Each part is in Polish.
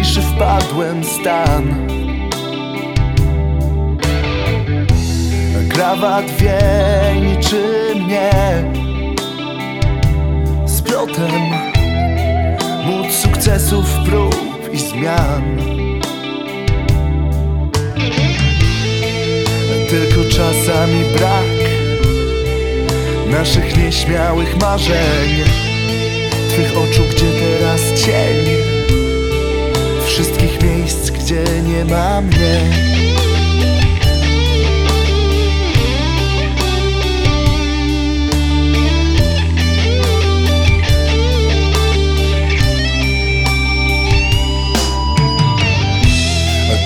najtrudniejszy wpadłem stan. Krawat wieńczy mnie Z plotem sukcesów, prób i zmian. Tylko czasami brak Naszych nieśmiałych marzeń Twych oczu, gdzie teraz cień. Wszystkich miejsc, gdzie nie ma mnie.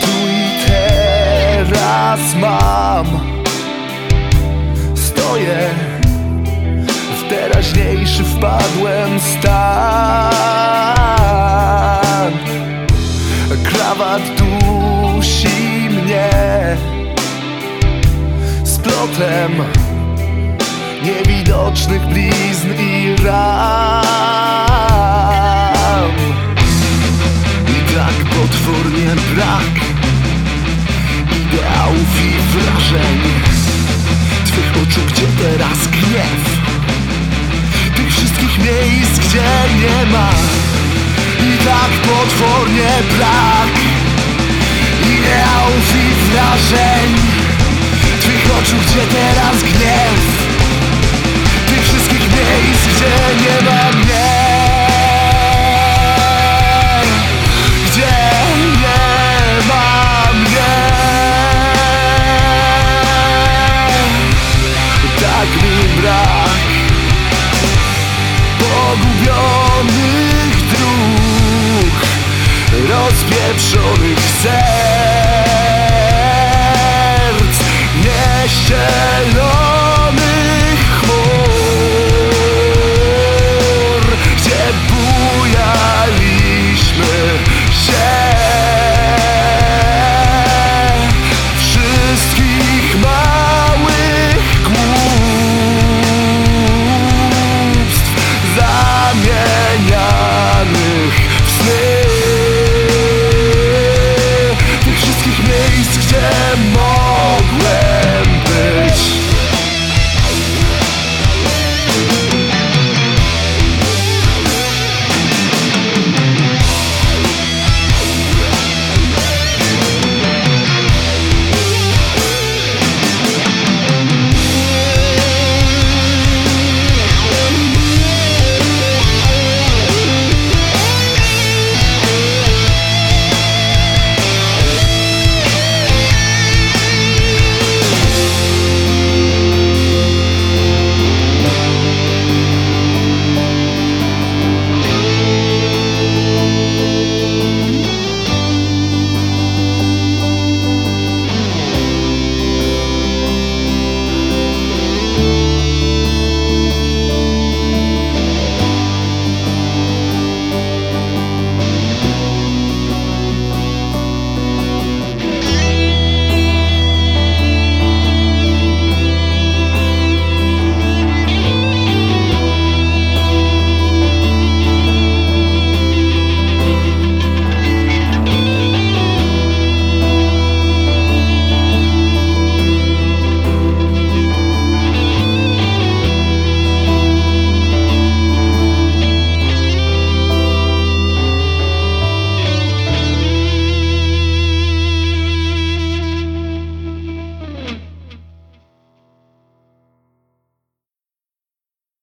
Tu i teraz mam. Stoję teraźniejszy wpadłem stan. Krawat dusi mnie. Z plotem niewidocznych blizn i ran I tak potwornie brak Ideałów i wrażeń Twych oczu, gdzie teraz gniew Yeah.